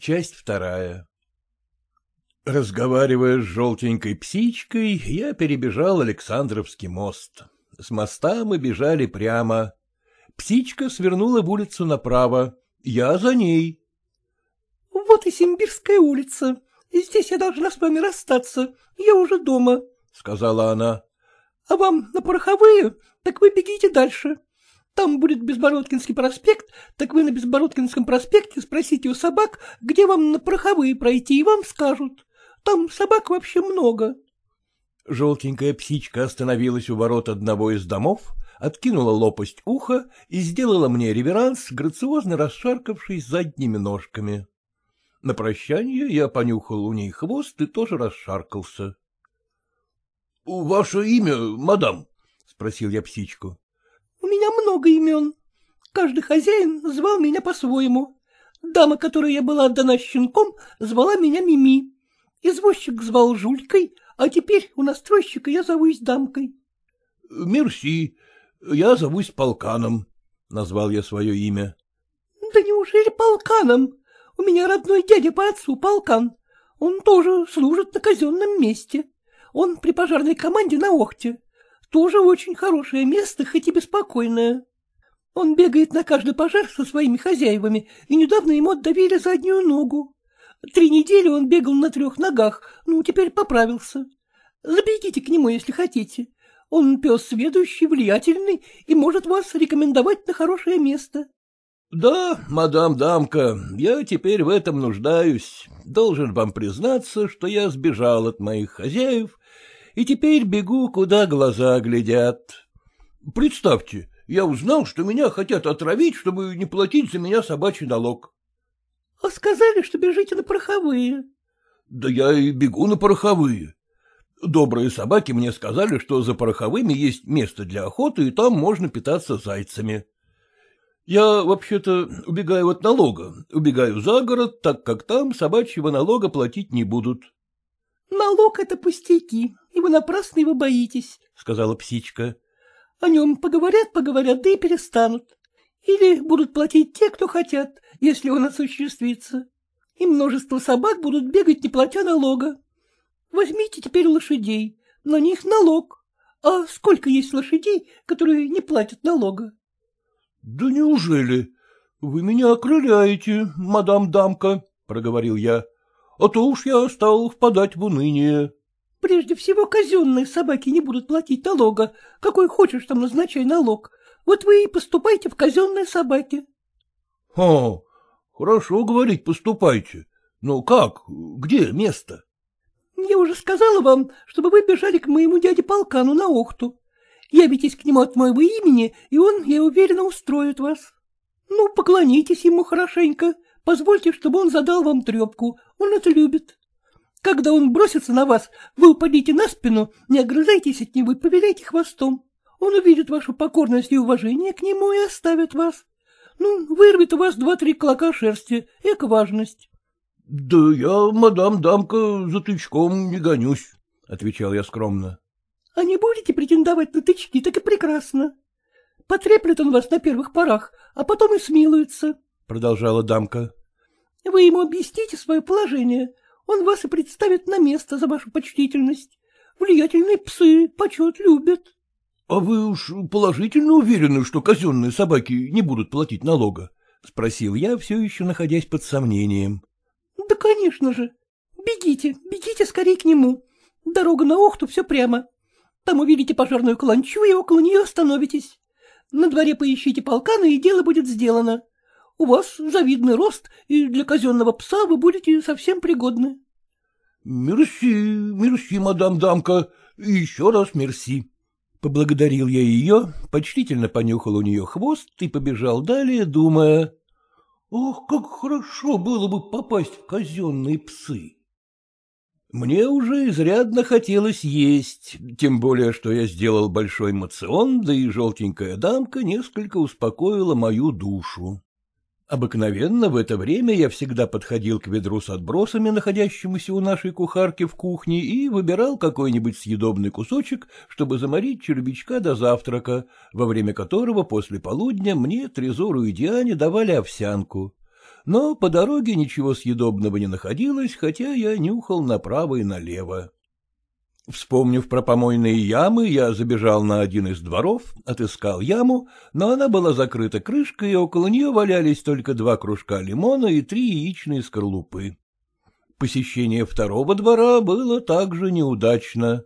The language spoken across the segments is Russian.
Часть вторая Разговаривая с желтенькой псичкой, я перебежал Александровский мост. С моста мы бежали прямо. Псичка свернула в улицу направо. Я за ней. — Вот и Симбирская улица. Здесь я должна с вами расстаться. Я уже дома, — сказала она. — А вам на пороховые? Так вы бегите дальше. Там будет Безбородкинский проспект, так вы на Безбородкинском проспекте спросите у собак, где вам на пороховые пройти, и вам скажут. Там собак вообще много. Желтенькая псичка остановилась у ворот одного из домов, откинула лопасть уха и сделала мне реверанс, грациозно расшаркавшись задними ножками. На прощание я понюхал у ней хвост и тоже расшаркался. — Ваше имя, мадам? — спросил я псичку. — меня много имен. Каждый хозяин звал меня по-своему. Дама, которой я была отдана щенком, звала меня Мими. Извозчик звал Жулькой, а теперь у настройщика я зовусь Дамкой. — Мерси, я зовусь Полканом, — назвал я свое имя. — Да неужели Полканом? У меня родной дядя по отцу Полкан. Он тоже служит на казенном месте. Он при пожарной команде на Охте. Тоже очень хорошее место, хоть и беспокойное. Он бегает на каждый пожар со своими хозяевами, и недавно ему отдавили заднюю ногу. Три недели он бегал на трех ногах, ну, теперь поправился. Забегите к нему, если хотите. Он пес сведущий, влиятельный и может вас рекомендовать на хорошее место. — Да, мадам Дамка, я теперь в этом нуждаюсь. Должен вам признаться, что я сбежал от моих хозяев и теперь бегу, куда глаза глядят. Представьте, я узнал, что меня хотят отравить, чтобы не платить за меня собачий налог. — А сказали, что бежите на пороховые. — Да я и бегу на пороховые. Добрые собаки мне сказали, что за пороховыми есть место для охоты, и там можно питаться зайцами. Я, вообще-то, убегаю от налога, убегаю за город, так как там собачьего налога платить не будут. — Налог — это пустяки, и вы напрасно его боитесь, — сказала псичка. — О нем поговорят-поговорят, да и перестанут. Или будут платить те, кто хотят, если он осуществится. И множество собак будут бегать, не платя налога. Возьмите теперь лошадей, на них налог. А сколько есть лошадей, которые не платят налога? — Да неужели? Вы меня окрыляете, мадам Дамка, — проговорил я. — А то уж я стал впадать в уныние. — Прежде всего, казенные собаки не будут платить налога. Какой хочешь там назначай налог. Вот вы и поступайте в казенные собаки. — О, хорошо говорить, поступайте. Но как? Где место? — Я уже сказала вам, чтобы вы бежали к моему дяде Полкану на Охту. Явитесь к нему от моего имени, и он, я уверена, устроит вас. Ну, поклонитесь ему хорошенько, позвольте, чтобы он задал вам трепку, он это любит. Когда он бросится на вас, вы упадите на спину, не огрызайтесь от него и повеляйте хвостом. Он увидит вашу покорность и уважение к нему и оставит вас. Ну, вырвет у вас два-три клока шерсти, эко важность. — Да я, мадам Дамка, за тычком не гонюсь, — отвечал я скромно. — А не будете претендовать на тычки, так и прекрасно. Потреплет он вас на первых порах, а потом и смилуется, — продолжала дамка. — Вы ему объясните свое положение, он вас и представит на место за вашу почтительность. Влиятельные псы почет любят. — А вы уж положительно уверены, что казенные собаки не будут платить налога? — спросил я, все еще находясь под сомнением. — Да, конечно же. Бегите, бегите скорее к нему. Дорога на Охту все прямо. Там увидите пожарную каланчу и около нее остановитесь. На дворе поищите полкана, и дело будет сделано. У вас завидный рост, и для казенного пса вы будете совсем пригодны. — Мерси, мерси, мадам Дамка, еще раз мерси. Поблагодарил я ее, почтительно понюхал у нее хвост и побежал далее, думая, «Ох, как хорошо было бы попасть в казенные псы!» Мне уже изрядно хотелось есть, тем более, что я сделал большой мацион, да и желтенькая дамка несколько успокоила мою душу. Обыкновенно в это время я всегда подходил к ведру с отбросами, находящемуся у нашей кухарки в кухне, и выбирал какой-нибудь съедобный кусочек, чтобы заморить червячка до завтрака, во время которого после полудня мне, Трезору и Диане давали овсянку. но по дороге ничего съедобного не находилось, хотя я нюхал направо и налево. Вспомнив про помойные ямы, я забежал на один из дворов, отыскал яму, но она была закрыта крышкой, и около нее валялись только два кружка лимона и три яичные скорлупы. Посещение второго двора было также неудачно.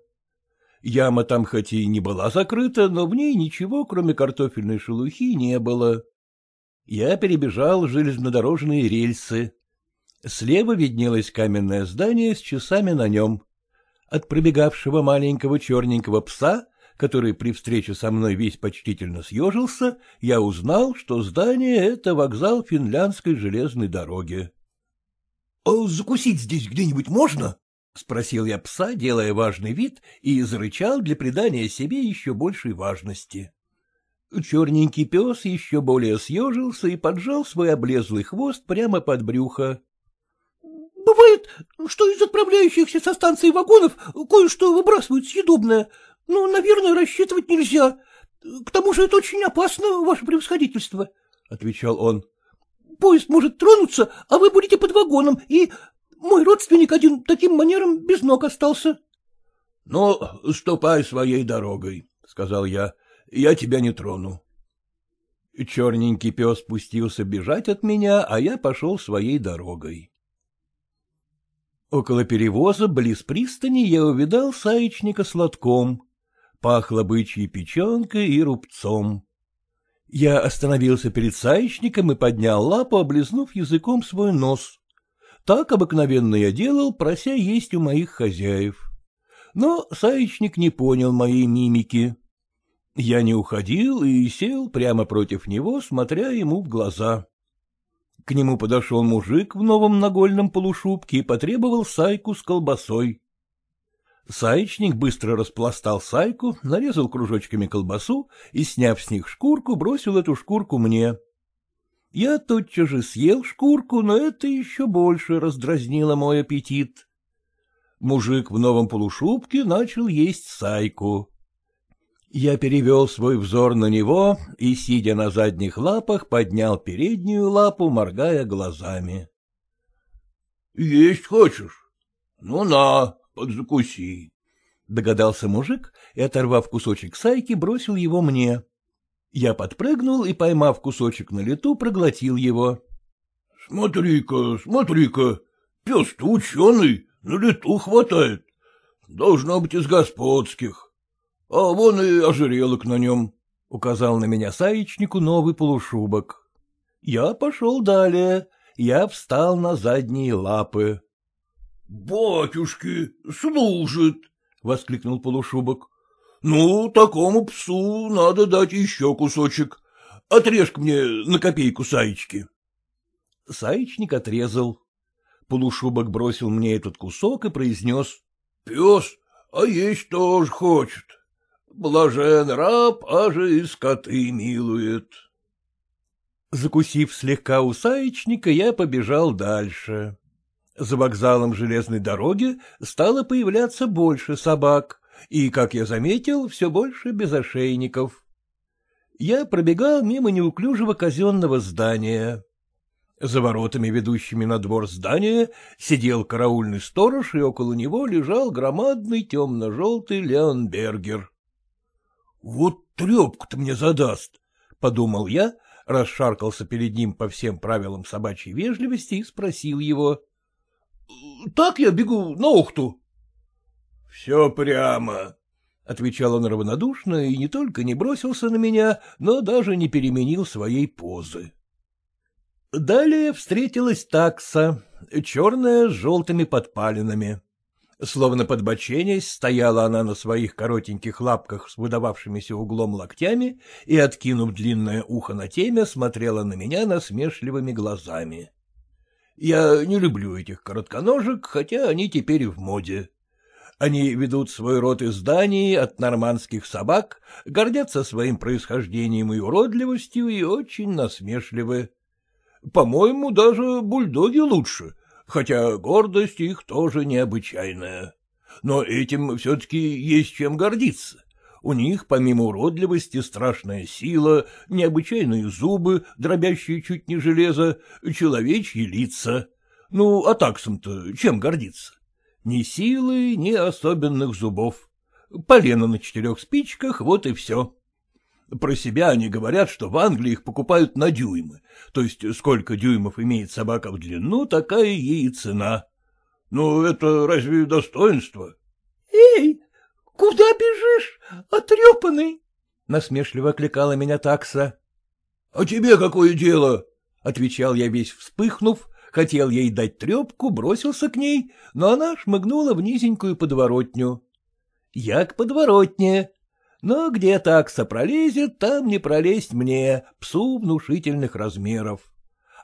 Яма там хоть и не была закрыта, но в ней ничего, кроме картофельной шелухи, не было. Я перебежал железнодорожные рельсы. Слева виднелось каменное здание с часами на нем. От пробегавшего маленького черненького пса, который при встрече со мной весь почтительно съежился, я узнал, что здание — это вокзал финляндской железной дороги. — А закусить здесь где-нибудь можно? — спросил я пса, делая важный вид, и зарычал для придания себе еще большей важности. Черненький пес еще более съежился и поджал свой облезлый хвост прямо под брюхо. Бывает, что из отправляющихся со станции вагонов кое-что выбрасывают съедобное, но, наверное, рассчитывать нельзя. К тому же это очень опасно, ваше превосходительство, — отвечал он. — Поезд может тронуться, а вы будете под вагоном, и мой родственник один таким манером без ног остался. — Ну, ступай своей дорогой, — сказал я, — я тебя не трону. Черненький пес спустился бежать от меня, а я пошел своей дорогой. Около перевоза, близ пристани, я увидал саечника с лотком. Пахло бычьей печенкой и рубцом. Я остановился перед саечником и поднял лапу, облизнув языком свой нос. Так обыкновенно я делал, прося есть у моих хозяев. Но саечник не понял моей мимики. Я не уходил и сел прямо против него, смотря ему в глаза. К нему подошел мужик в новом нагольном полушубке и потребовал сайку с колбасой. Саечник быстро распластал сайку, нарезал кружочками колбасу и, сняв с них шкурку, бросил эту шкурку мне. Я тотчас же съел шкурку, но это еще больше раздразнило мой аппетит. Мужик в новом полушубке начал есть сайку. Я перевел свой взор на него и, сидя на задних лапах, поднял переднюю лапу, моргая глазами. — Есть хочешь? Ну на, подзакуси. Догадался мужик и, оторвав кусочек сайки, бросил его мне. Я подпрыгнул и, поймав кусочек на лету, проглотил его. — Смотри-ка, смотри-ка, пес-то ученый, на лету хватает. Должно быть из господских. А вон и ожерелок на нем, — указал на меня саечнику новый полушубок. Я пошел далее, я встал на задние лапы. — Батюшки, служит! — воскликнул полушубок. — Ну, такому псу надо дать еще кусочек. Отрежь мне на копейку саечки. Саечник отрезал. Полушубок бросил мне этот кусок и произнес. — Пес, а есть тоже хочет. — Блажен раб, аже и скоты милует. Закусив слегка у саечника, я побежал дальше. За вокзалом железной дороги стало появляться больше собак, и, как я заметил, все больше безошейников. Я пробегал мимо неуклюжего казенного здания. За воротами, ведущими на двор здания, сидел караульный сторож, и около него лежал громадный темно-желтый Леонбергер. — Вот трепку-то мне задаст, — подумал я, расшаркался перед ним по всем правилам собачьей вежливости и спросил его. — Так я бегу на Охту. — Все прямо, — отвечал он равнодушно и не только не бросился на меня, но даже не переменил своей позы. Далее встретилась такса, черная с желтыми подпалинами. Словно подбоченясь, стояла она на своих коротеньких лапках с выдававшимися углом локтями и, откинув длинное ухо на темя, смотрела на меня насмешливыми глазами. Я не люблю этих коротконожек, хотя они теперь в моде. Они ведут свой род изданий от нормандских собак, гордятся своим происхождением и уродливостью и очень насмешливы. По-моему, даже бульдоги лучше — хотя гордость их тоже необычайная. Но этим все-таки есть чем гордиться. У них, помимо уродливости, страшная сила, необычайные зубы, дробящие чуть не железо, человечьи лица. Ну, а таксом-то чем гордиться? Ни силы, ни особенных зубов. Полено на четырех спичках, вот и все. Про себя они говорят, что в Англии их покупают на дюймы, то есть сколько дюймов имеет собака в длину, такая ей и цена. Ну, это разве достоинство? — Эй, куда бежишь, отрепанный? — насмешливо окликала меня такса. — А тебе какое дело? — отвечал я весь вспыхнув, хотел ей дать трепку, бросился к ней, но она шмыгнула в низенькую подворотню. Я к подворотне, но где такса пролезет, там не пролезть мне, псу внушительных размеров.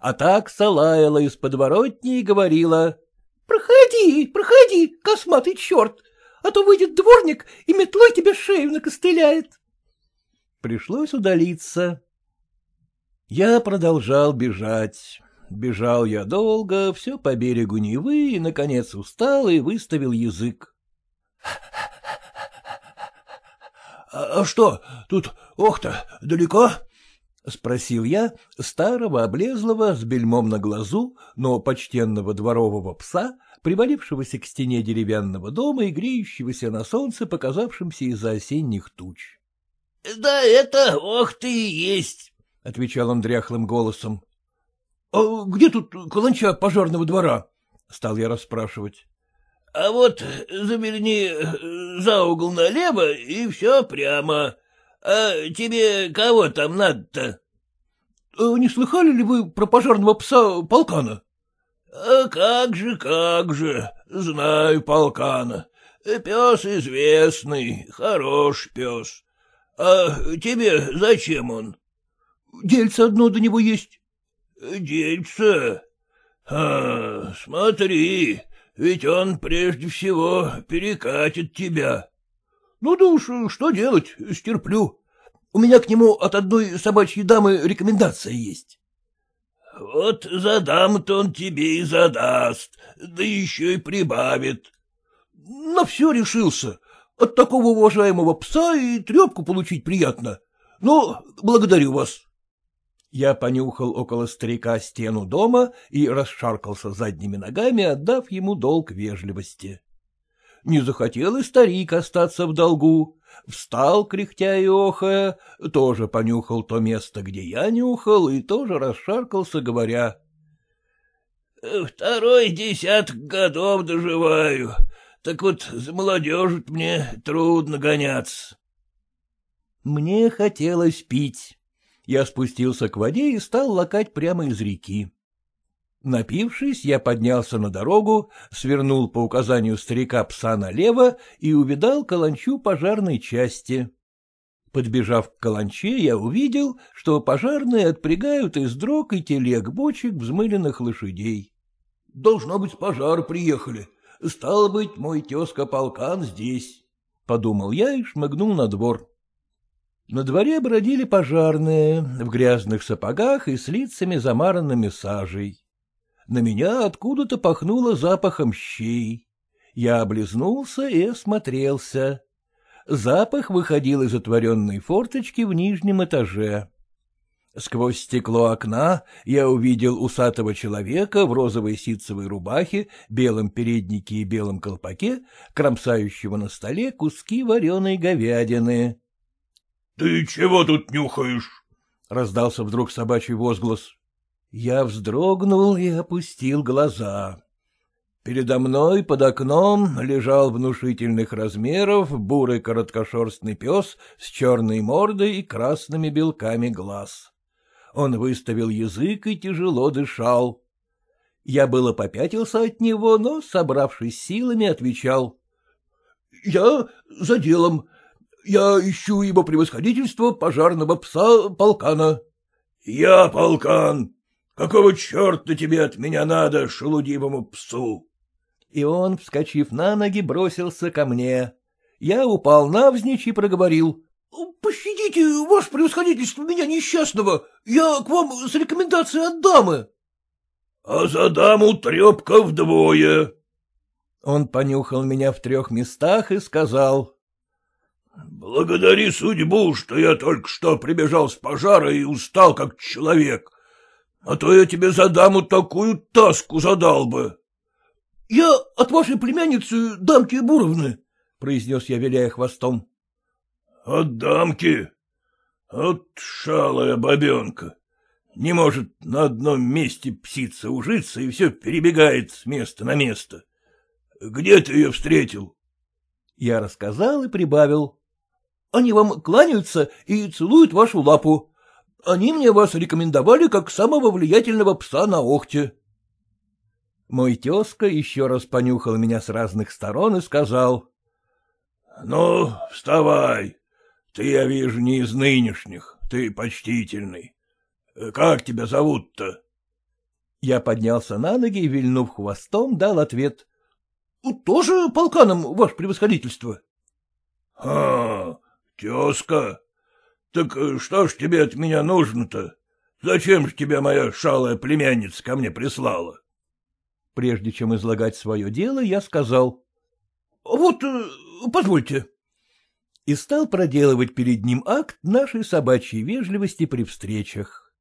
А такса лаяла из подворотни и говорила. — Проходи, проходи, косматый черт, а то выйдет дворник и метлой тебе шею накостыляет. Пришлось удалиться. Я продолжал бежать. Бежал я долго, все по берегу Невы, и, наконец, устал и выставил язык. А, — А что, тут ох-то далеко? — спросил я старого облезлого с бельмом на глазу, но почтенного дворового пса, привалившегося к стене деревянного дома и греющегося на солнце, показавшимся из-за осенних туч. — Да это ох ты и есть, — отвечал он дряхлым голосом. — А где тут каланча пожарного двора? — стал я расспрашивать. — А вот заверни за угол налево, и все прямо. А тебе кого там надо-то? — Не слыхали ли вы про пожарного пса полкана? — А как же, как же, знаю полкана. Пес известный, хорош пес. А тебе зачем он? — Дельце одно до него есть. — Дельце? А, смотри, ведь он прежде всего перекатит тебя. — Ну да уж, что делать, стерплю. У меня к нему от одной собачьей дамы рекомендация есть. — Вот за даму-то он тебе и задаст, да еще и прибавит. — На все решился. От такого уважаемого пса и трепку получить приятно. Но благодарю вас. Я понюхал около старика стену дома и расшаркался задними ногами, отдав ему долг вежливости. Не захотел и старик остаться в долгу. Встал, кряхтя и охая, тоже понюхал то место, где я нюхал, и тоже расшаркался, говоря. — Второй десяток годов доживаю, так вот за молодежью мне трудно гоняться. Мне хотелось пить. Я спустился к воде и стал лакать прямо из реки. Напившись, я поднялся на дорогу, свернул по указанию старика пса налево и увидал каланчу пожарной части. Подбежав к каланче, я увидел, что пожарные отпрягают из дрог и телег бочек взмыленных лошадей. — Должно быть, с пожара приехали. Стало быть, мой тезка-полкан здесь, — подумал я и шмыгнул на двор. На дворе бродили пожарные в грязных сапогах и с лицами замаранными сажей. На меня откуда-то пахнуло запахом щей. Я облизнулся и осмотрелся. Запах выходил из отворенной форточки в нижнем этаже. Сквозь стекло окна я увидел усатого человека в розовой ситцевой рубахе, белом переднике и белом колпаке, кромсающего на столе куски вареной говядины. — Ты чего тут нюхаешь? — раздался вдруг собачий возглас. Я вздрогнул и опустил глаза. Передо мной под окном лежал внушительных размеров бурый короткошерстный пес с черной мордой и красными белками глаз. Он выставил язык и тяжело дышал. Я было попятился от него, но, собравшись силами, отвечал. — Я за делом. Я ищу его превосходительство пожарного пса полкана. — Я полкан. Какого черта тебе от меня надо, шелудивому псу? И он, вскочив на ноги, бросился ко мне. Я упал навзничь и проговорил. — Пощадите, ваше превосходительство, меня несчастного. Я к вам с рекомендацией от дамы. — А за даму трепка вдвое. Он понюхал меня в трех местах и сказал. — Благодари судьбу, что я только что прибежал с пожара и устал как человек, а то я тебе за даму такую таску задал бы. — Я от вашей племянницы дамки Буровны, — произнес я, виляя хвостом. — От дамки? От шалая бабенка. Не может на одном месте псица ужиться и все перебегает с места на место. Где ты ее встретил? Я рассказал и прибавил. Они вам кланяются и целуют вашу лапу. Они мне вас рекомендовали как самого влиятельного пса на Охте. Мой тезка еще раз понюхал меня с разных сторон и сказал. — Ну, вставай. Ты, я вижу, не из нынешних. Ты почтительный. Как тебя зовут-то? Я поднялся на ноги и, вильнув хвостом, дал ответ. — Тоже полканом, ваше превосходительство. — А, тезка. Так что ж тебе от меня нужно-то? Зачем же тебя моя шалая племянница ко мне прислала? Прежде чем излагать свое дело, я сказал. — Вот, э, позвольте. И стал проделывать перед ним акт нашей собачьей вежливости при встречах.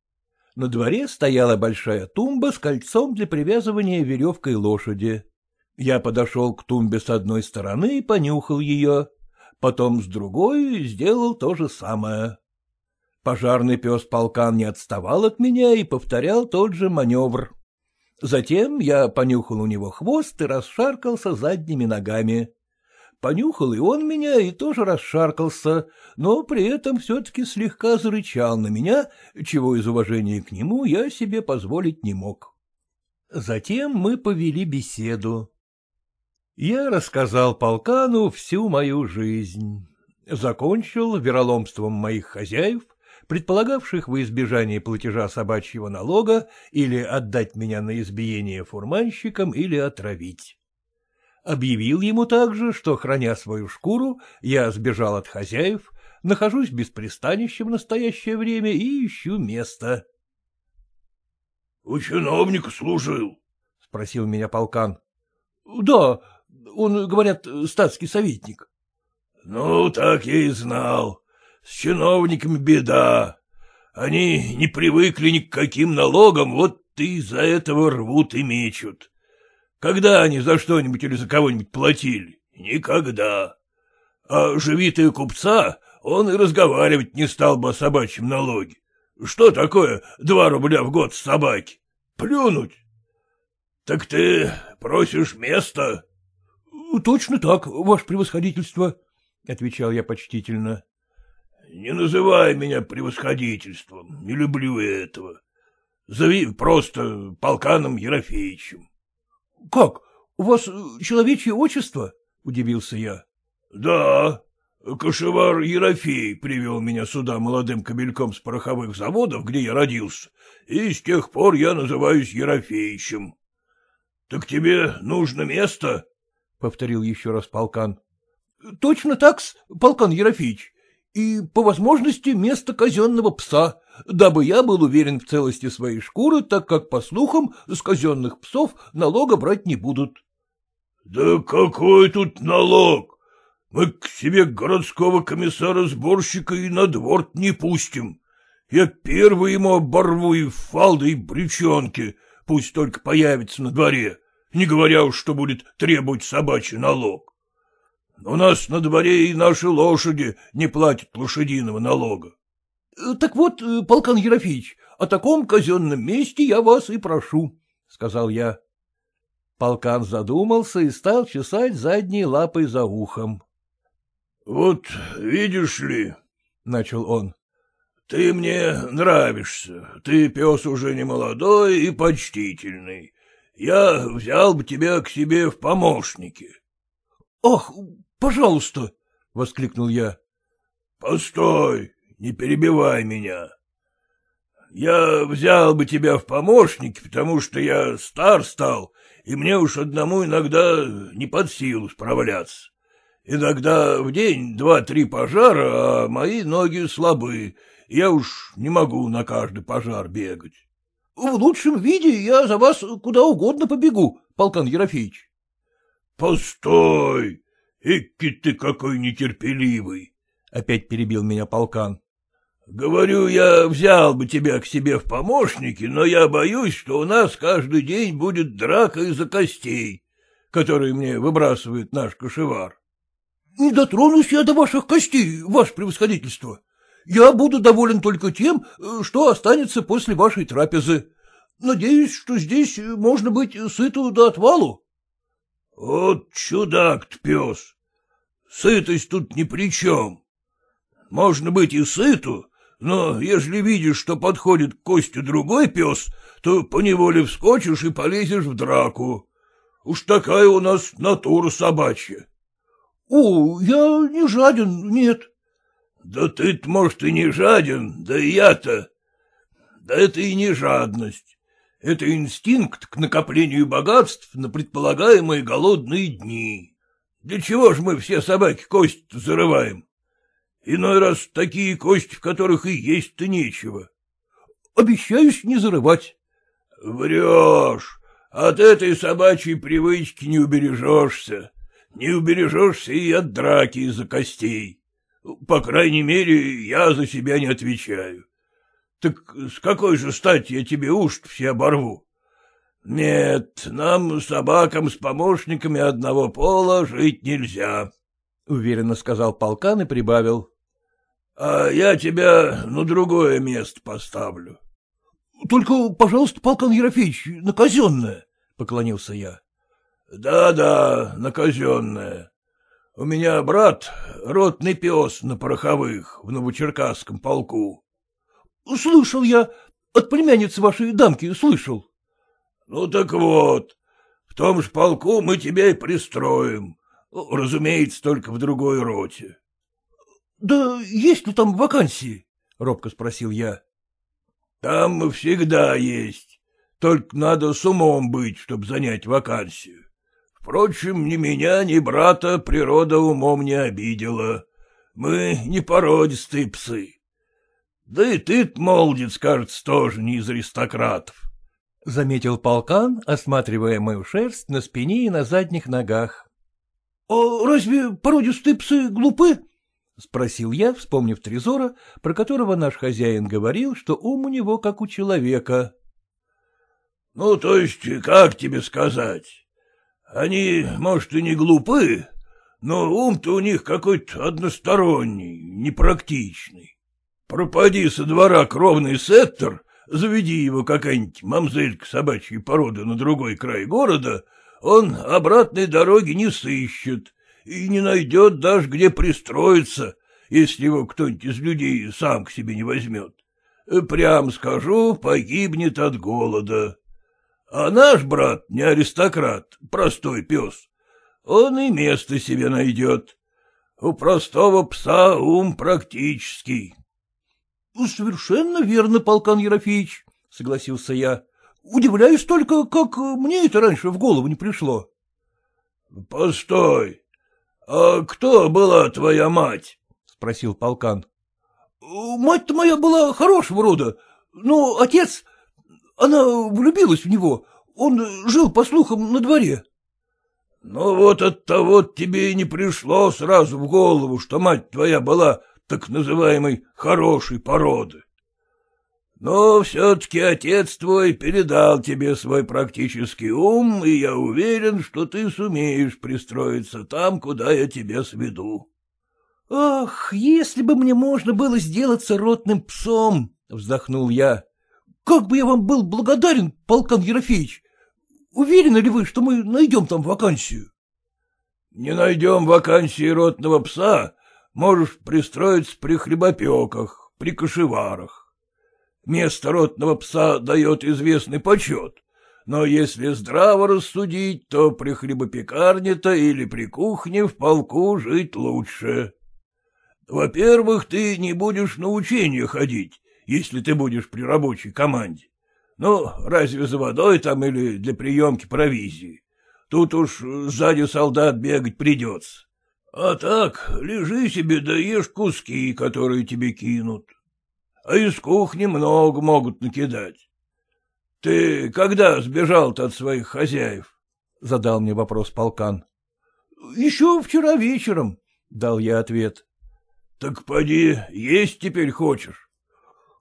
На дворе стояла большая тумба с кольцом для привязывания веревкой лошади. Я подошел к тумбе с одной стороны и понюхал ее, потом с другой сделал то же самое. Пожарный пес полкан не отставал от меня и повторял тот же маневр. Затем я понюхал у него хвост и расшаркался задними ногами. Понюхал и он меня, и тоже расшаркался, но при этом все-таки слегка зарычал на меня, чего из уважения к нему я себе позволить не мог. Затем мы повели беседу. Я рассказал полкану всю мою жизнь. Закончил вероломством моих хозяев, предполагавших во избежание платежа собачьего налога или отдать меня на избиение фурманщикам или отравить. Объявил ему также, что, храня свою шкуру, я сбежал от хозяев, нахожусь без пристанища в настоящее время и ищу место. — У чиновника служил? — спросил меня полкан. — Да, он, говорят, статский советник. — Ну, так я и знал. С чиновниками беда. Они не привыкли ни к каким налогам, вот ты из-за этого рвут и мечут. Когда они за что-нибудь или за кого-нибудь платили? Никогда. А живи ты купца, он и разговаривать не стал бы о собачьем налоге. Что такое два рубля в год с собаки? Плюнуть? Так ты просишь место? — Точно так, ваше превосходительство, — отвечал я почтительно. — Не называй меня превосходительством, не люблю этого. Зови просто полканом Ерофеичем. — Как, у вас человечье отчество? — удивился я. — Да, кошевар Ерофей привел меня сюда молодым кобельком с пороховых заводов, где я родился, и с тех пор я называюсь Ерофеичем. — Так тебе нужно место? — повторил еще раз полкан. — Точно так-с, полкан Ерофеич, и, по возможности, место казенного пса, дабы я был уверен в целости своей шкуры, так как, по слухам, с казенных псов налога брать не будут. — Да какой тут налог? Мы к себе городского комиссара-сборщика и на двор не пустим. Я первый ему оборву и фалды, и брючонки, пусть только появится на дворе не говоря уж, что будет требовать собачий налог. У нас на дворе и наши лошади не платят лошадиного налога. Э, — Так вот, э, полкан Ерофеевич, о таком казенном месте я вас и прошу, — сказал я. Полкан задумался и стал чесать задней лапой за ухом. — Вот видишь ли, — начал он, — ты мне нравишься, ты пес уже не молодой и почтительный, я взял бы тебя к себе в помощники. — Ах, пожалуйста! — воскликнул я. — Постой, не перебивай меня. Я взял бы тебя в помощники, потому что я стар стал, и мне уж одному иногда не под силу справляться. Иногда в день два-три пожара, а мои ноги слабы, я уж не могу на каждый пожар бегать. В лучшем виде я за вас куда угодно побегу, полкан Ерофеевич. — Постой! Эки ты какой нетерпеливый! — опять перебил меня полкан. — Говорю, я взял бы тебя к себе в помощники, но я боюсь, что у нас каждый день будет драка из-за костей, которые мне выбрасывает наш кошевар. — Не дотронусь я до ваших костей, ваше превосходительство. Я буду доволен только тем, что останется после вашей трапезы. Надеюсь, что здесь можно быть сыту до отвалу. — Вот чудак-то пес. Сытость тут ни при чем. Можно быть и сыту, но если видишь, что подходит к костю другой пес, то поневоле вскочишь и полезешь в драку. Уж такая у нас натура собачья. — О, я не жаден, нет. — Да ты-то, может, и не жаден, да и я-то. Да это и не жадность. Это инстинкт к накоплению богатств на предполагаемые голодные дни. Для чего ж мы все собаки кость зарываем? Иной раз такие кости, в которых и есть-то нечего. Обещаюсь не зарывать. Врешь. От этой собачьей привычки не убережешься. Не убережешься и от драки из-за костей. По крайней мере, я за себя не отвечаю. Так с какой же стати я тебе уж все оборву? Нет, нам, собакам с помощниками одного пола, жить нельзя, — уверенно сказал полкан и прибавил. А я тебя на другое место поставлю. — Только, пожалуйста, полкан Ерофеевич, на казенное, — поклонился я. Да — Да-да, на казенное. У меня брат — ротный пес на пороховых в Новочеркасском полку. — Слышал я, от племянницы вашей дамки слышал. — Ну так вот, в том же полку мы тебя и пристроим, разумеется, только в другой роте. — Да есть ли там вакансии? — робко спросил я. — Там всегда есть. Только надо с умом быть, чтобы занять вакансию. Впрочем, ни меня, ни брата природа умом не обидела. Мы не породистые псы. Да и ты, молодец, кажется, тоже не из аристократов. — заметил полкан, осматривая мою шерсть на спине и на задних ногах. — А разве породистые псы глупы? — спросил я, вспомнив Трезора, про которого наш хозяин говорил, что ум у него как у человека. — Ну, то есть, как тебе сказать? Они, может, и не глупы, но ум-то у них какой-то односторонний, непрактичный. Пропади со двора кровный сеттер, заведи его какая-нибудь мамзелька собачьей породы на другой край города, он обратной дороги не сыщет, и не найдет даже где пристроиться, если его кто-нибудь из людей сам к себе не возьмет. Прям скажу, погибнет от голода. А наш брат не аристократ, простой пес. Он и место себе найдет. У простого пса ум практический. — Совершенно верно, полкан Ерофеевич, — согласился я. — Удивляюсь только, как мне это раньше в голову не пришло. — Постой, «А кто была твоя мать?» — спросил полкан. «Мать-то моя была хорошего рода, но отец... Она влюбилась в него, он жил, по слухам, на дворе». «Ну вот от того тебе и не пришло сразу в голову, что мать твоя была так называемой хорошей породы. Но все-таки отец твой передал тебе свой практический ум, и я уверен, что ты сумеешь пристроиться там, куда я тебя сведу. — Ах, если бы мне можно было сделаться ротным псом! — вздохнул я. — Как бы я вам был благодарен, полкан Ерофеевич! Уверены ли вы, что мы найдем там вакансию? — Не найдем вакансии ротного пса, можешь пристроиться при хлебопеках, при кошеварах. Место ротного пса дает известный почет, но если здраво рассудить, то при хлебопекарне-то или при кухне в полку жить лучше. Во-первых, ты не будешь на учение ходить, если ты будешь при рабочей команде. Ну, разве за водой там или для приемки провизии? Тут уж сзади солдат бегать придется. А так, лежи себе да ешь куски, которые тебе кинут а из кухни много могут накидать. Ты когда сбежал-то от своих хозяев? — задал мне вопрос полкан. — Еще вчера вечером, — дал я ответ. — Так поди, есть теперь хочешь? —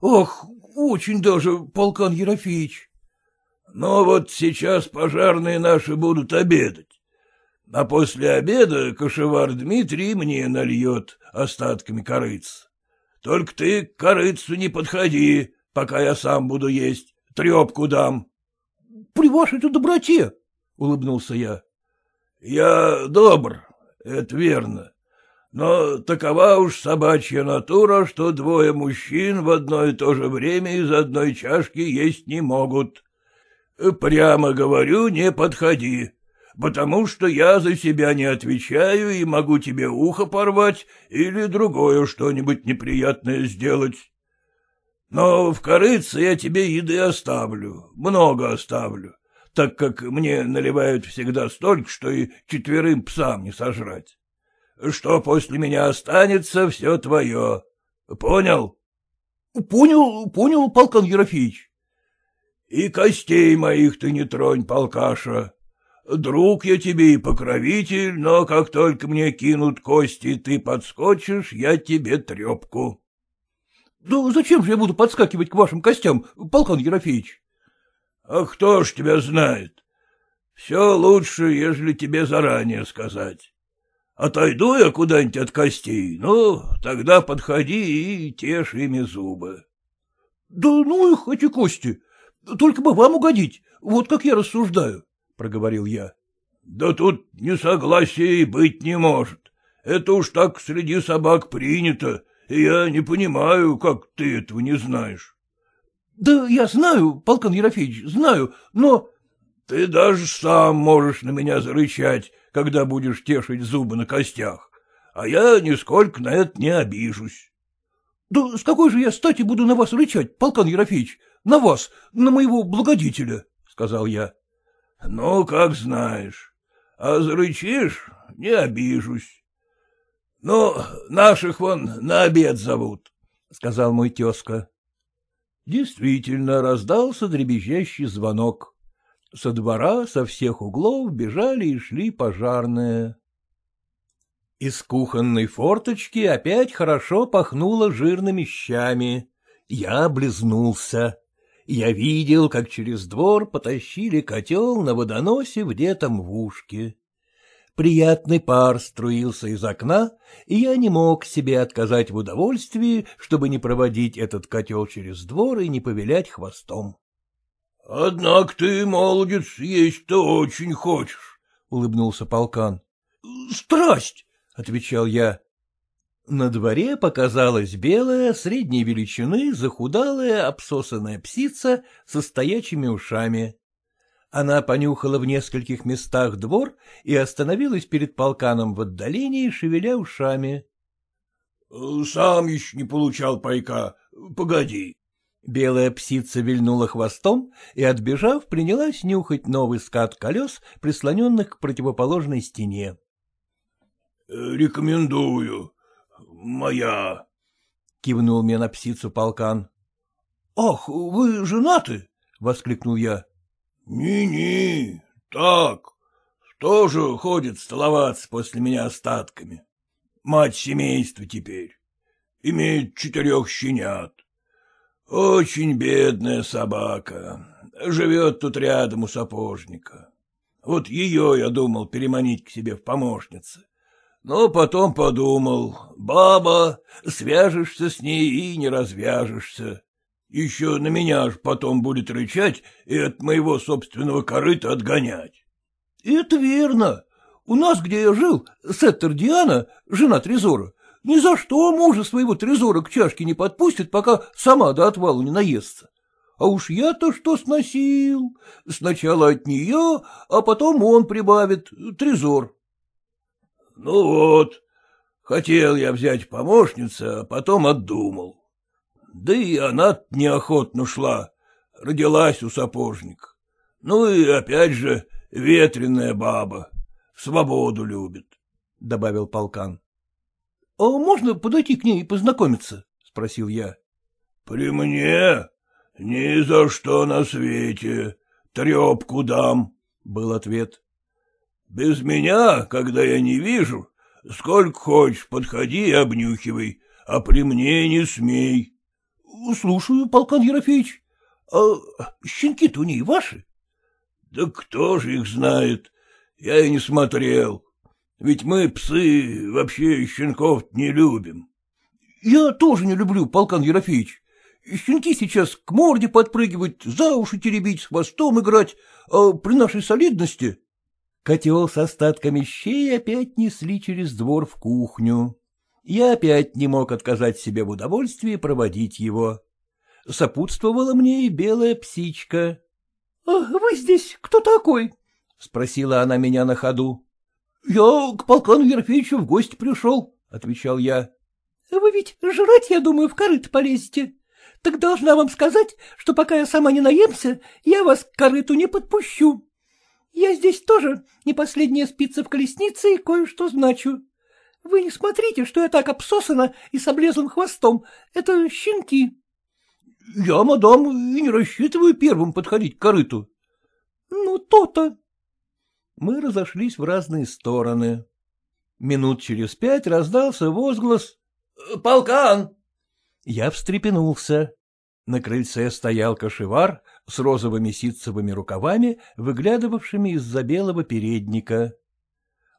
Ах, очень даже, полкан Ерофеевич. — Ну вот сейчас пожарные наши будут обедать. А после обеда кошевар Дмитрий мне нальет остатками корыц. Только ты к корыцу не подходи, пока я сам буду есть, трепку дам. — При вашей-то доброте, — улыбнулся я. — Я добр, это верно. Но такова уж собачья натура, что двое мужчин в одно и то же время из одной чашки есть не могут. Прямо говорю, не подходи, потому что я за себя не отвечаю и могу тебе ухо порвать или другое что-нибудь неприятное сделать. Но в корыце я тебе еды оставлю, много оставлю, так как мне наливают всегда столько, что и четверым псам не сожрать. Что после меня останется, все твое. Понял? — Понял, понял, полкан Ерофеевич. — И костей моих ты не тронь, полкаша. Друг я тебе и покровитель, но как только мне кинут кости, ты подскочишь, я тебе трепку. — Да зачем же я буду подскакивать к вашим костям, полкан Ерофеевич? — А кто ж тебя знает? Все лучше, ежели тебе заранее сказать. Отойду я куда-нибудь от костей, ну, тогда подходи и тешь ими зубы. — Да ну их, эти кости! Только бы вам угодить, вот как я рассуждаю, — проговорил я. — Да тут несогласия и быть не может. Это уж так среди собак принято, и я не понимаю, как ты этого не знаешь. — Да я знаю, полкан Ерофеевич, знаю, но... — Ты даже сам можешь на меня зарычать, когда будешь тешить зубы на костях, а я нисколько на это не обижусь. — Да с какой же я стати буду на вас рычать, полкан Ерофеевич, на вас, на моего благодетеля? — сказал я. — Ну, как знаешь. А зарычишь — не обижусь. — Ну, наших вон на обед зовут, — сказал мой тезка. Действительно, раздался дребезжащий звонок. Со двора со всех углов бежали и шли пожарные. Из кухонной форточки опять хорошо пахнуло жирными щами. Я облизнулся. Я видел, как через двор потащили котел на водоносе где-то в ушке. Приятный пар струился из окна, и я не мог себе отказать в удовольствии, чтобы не проводить этот котел через двор и не повилять хвостом. — Однако ты, молодец, есть-то очень хочешь, — улыбнулся полкан. — Страсть, — отвечал я. На дворе показалась белая, средней величины, захудалая, обсосанная псица со стоячими ушами. Она понюхала в нескольких местах двор и остановилась перед полканом в отдалении, шевеля ушами. — Сам еще не получал пайка. Погоди. Белая псица вильнула хвостом и, отбежав, принялась нюхать новый скат колес, прислоненных к противоположной стене. — Рекомендую. Моя. — кивнул мне на псицу полкан. — Ах, вы женаты? — воскликнул я. Не — так. Тоже ходит столоваться после меня остатками. Мать семейства теперь. Имеет четырех щенят. Очень бедная собака. Живет тут рядом у сапожника. Вот ее я думал переманить к себе в помощницы. Но потом подумал, баба, свяжешься с ней и не развяжешься. Еще на меня ж потом будет рычать и от моего собственного корыта отгонять. — Это верно. У нас, где я жил, Сеттер Диана, жена Трезора, ни за что мужа своего трезора к чашке не подпустит, пока сама до отвала не наестся. А уж я-то что сносил? Сначала от нее, а потом он прибавит, трезор. Ну вот, хотел я взять помощницу, а потом отдумал. Да и она неохотно шла, родилась у сапожника. Ну и опять же ветреная баба, свободу любит, — добавил полкан. — А можно подойти к ней и познакомиться? — спросил я. — При мне? Ни за что на свете. Трепку дам, — был ответ. — Без меня, когда я не вижу, сколько хочешь, подходи и обнюхивай, а при мне не смей. — Слушаю, полкан Ерофеевич. А щенки-то у ней ваши? — Да кто же их знает? Я и не смотрел. Ведь мы, псы, вообще щенков не любим. — Я тоже не люблю, полкан Ерофеевич. Щенки сейчас к морде подпрыгивать, за уши теребить, с хвостом играть, а при нашей солидности... Котел с остатками щей опять несли через двор в кухню. Я опять не мог отказать себе в удовольствии проводить его. Сопутствовала мне и белая псичка. — Вы здесь кто такой? — спросила она меня на ходу. — Я к полкану Ерфеевичу в гости пришел, — отвечал я. — Вы ведь жрать, я думаю, в корыто полезете. Так должна вам сказать, что пока я сама не наемся, я вас к корыту не подпущу. Я здесь тоже не последняя спица в колеснице и кое-что значу. Вы не смотрите, что я так обсосана и с облезлым хвостом. Это щенки. — Я, мадам, и не рассчитываю первым подходить к корыту. — Ну, то-то. Мы разошлись в разные стороны. Минут через пять раздался возглас «Полкан!» Я встрепенулся. На крыльце стоял кошевар с розовыми ситцевыми рукавами, выглядывавшими из-за белого передника.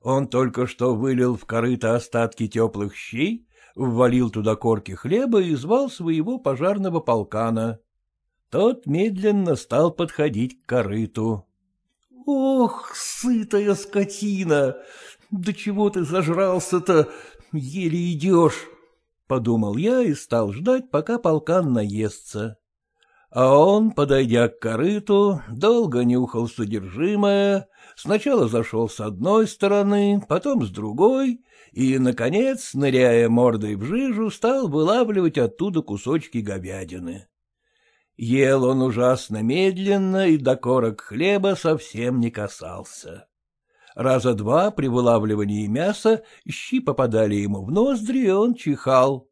Он только что вылил в корыто остатки теплых щей, ввалил туда корки хлеба и звал своего пожарного полкана. Тот медленно стал подходить к корыту. — Ох, сытая скотина! Да чего ты зажрался-то? Еле идешь! — подумал я и стал ждать, пока полкан наестся. А он, подойдя к корыту, долго нюхал содержимое, сначала зашел с одной стороны, потом с другой, и, наконец, ныряя мордой в жижу, стал вылавливать оттуда кусочки говядины. Ел он ужасно медленно и до корок хлеба совсем не касался. Раза два при вылавливании мяса щи попадали ему в ноздри, и он чихал.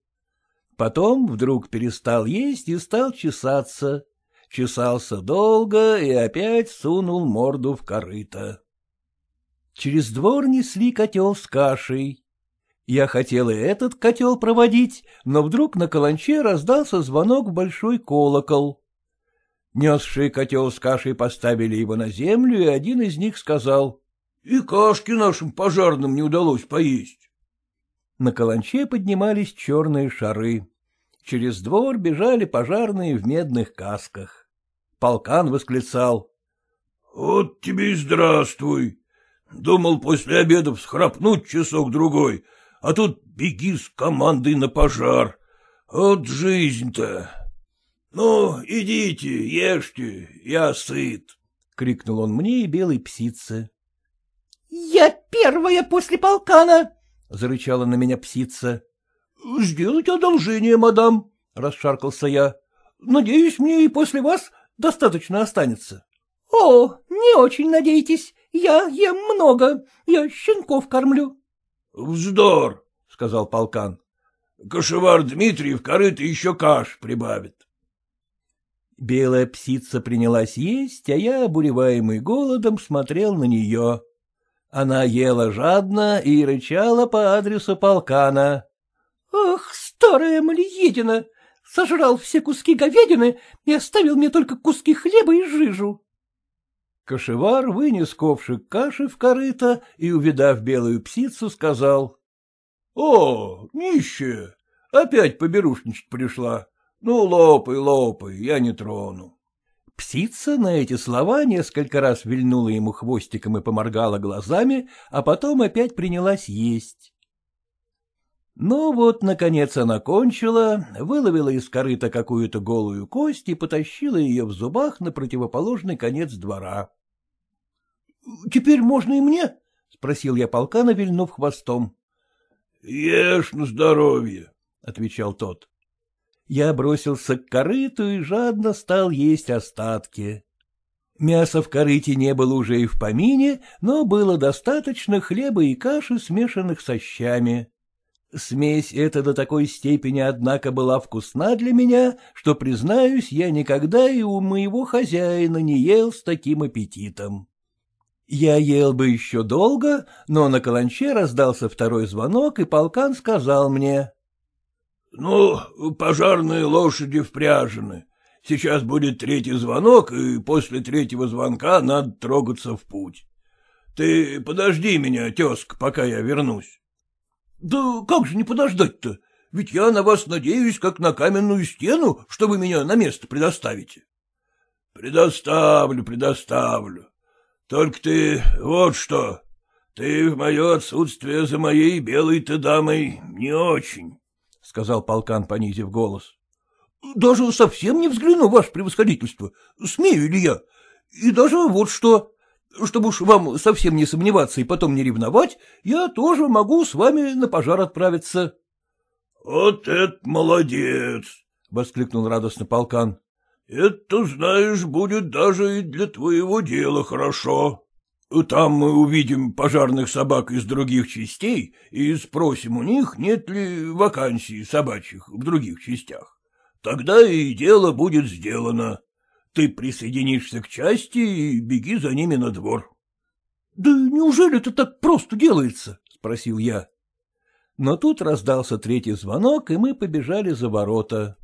Потом вдруг перестал есть и стал чесаться. Чесался долго и опять сунул морду в корыто. Через двор несли котел с кашей. Я хотел и этот котел проводить, но вдруг на каланче раздался звонок большой колокол. Несшие котел с кашей поставили его на землю, и один из них сказал, — И кашки нашим пожарным не удалось поесть. На каланче поднимались черные шары. Через двор бежали пожарные в медных касках. Полкан восклицал. — Вот тебе и здравствуй. Думал после обеда всхрапнуть часок-другой, а тут беги с командой на пожар. Вот жизнь-то. Ну, идите, ешьте, я сыт. — крикнул он мне и белой псице. — Я первая после полкана! — зарычала на меня псица. — Сделайте одолжение, мадам, — расшаркался я. — Надеюсь, мне и после вас достаточно останется. — О, не очень надейтесь, я ем много, я щенков кормлю. — Вздор, — сказал полкан. — Кошевар Дмитрий в корыто еще каш прибавит. Белая псица принялась есть, а я, обуреваемый голодом, смотрел на нее. Она ела жадно и рычала по адресу полкана. — Ах, старая малиедина! Сожрал все куски говядины и оставил мне только куски хлеба и жижу. Кошевар вынес ковшик каши в корыто и, увидав белую птицу, сказал. — О, нищая, опять поберушничать пришла. Ну, лопай, лопай, я не трону. Птица на эти слова несколько раз вильнула ему хвостиком и поморгала глазами, а потом опять принялась есть. Ну вот, наконец, она кончила, выловила из корыта какую-то голую кость и потащила ее в зубах на противоположный конец двора. — Теперь можно и мне? — спросил я полкана, вильнув хвостом. — Ешь на здоровье, — отвечал тот. Я бросился к корыту и жадно стал есть остатки. Мяса в корыте не было уже и в помине, но было достаточно хлеба и каши, смешанных со щами. Смесь эта до такой степени, однако, была вкусна для меня, что, признаюсь, я никогда и у моего хозяина не ел с таким аппетитом. Я ел бы еще долго, но на каланче раздался второй звонок, и полкан сказал мне. Ну, пожарные лошади впряжены. Сейчас будет третий звонок, и после третьего звонка надо трогаться в путь. Ты подожди меня, тезка, пока я вернусь. — Да как же не подождать-то? Ведь я на вас надеюсь, как на каменную стену, что вы меня на место предоставите. — Предоставлю, предоставлю. Только ты вот что, ты в мое отсутствие за моей белой-то дамой не очень, — сказал полкан, понизив голос. — Даже совсем не взгляну, ваше превосходительство. Смею ли я? И даже вот что, чтобы уж вам совсем не сомневаться и потом не ревновать, я тоже могу с вами на пожар отправиться. — Вот это молодец! — воскликнул радостно полкан. Это, знаешь, будет даже и для твоего дела хорошо. Там мы увидим пожарных собак из других частей и спросим у них, нет ли вакансий собачьих в других частях. Тогда и дело будет сделано. Ты присоединишься к части и беги за ними на двор. — Да неужели это так просто делается? — спросил я. Но тут раздался третий звонок, и мы побежали за ворота.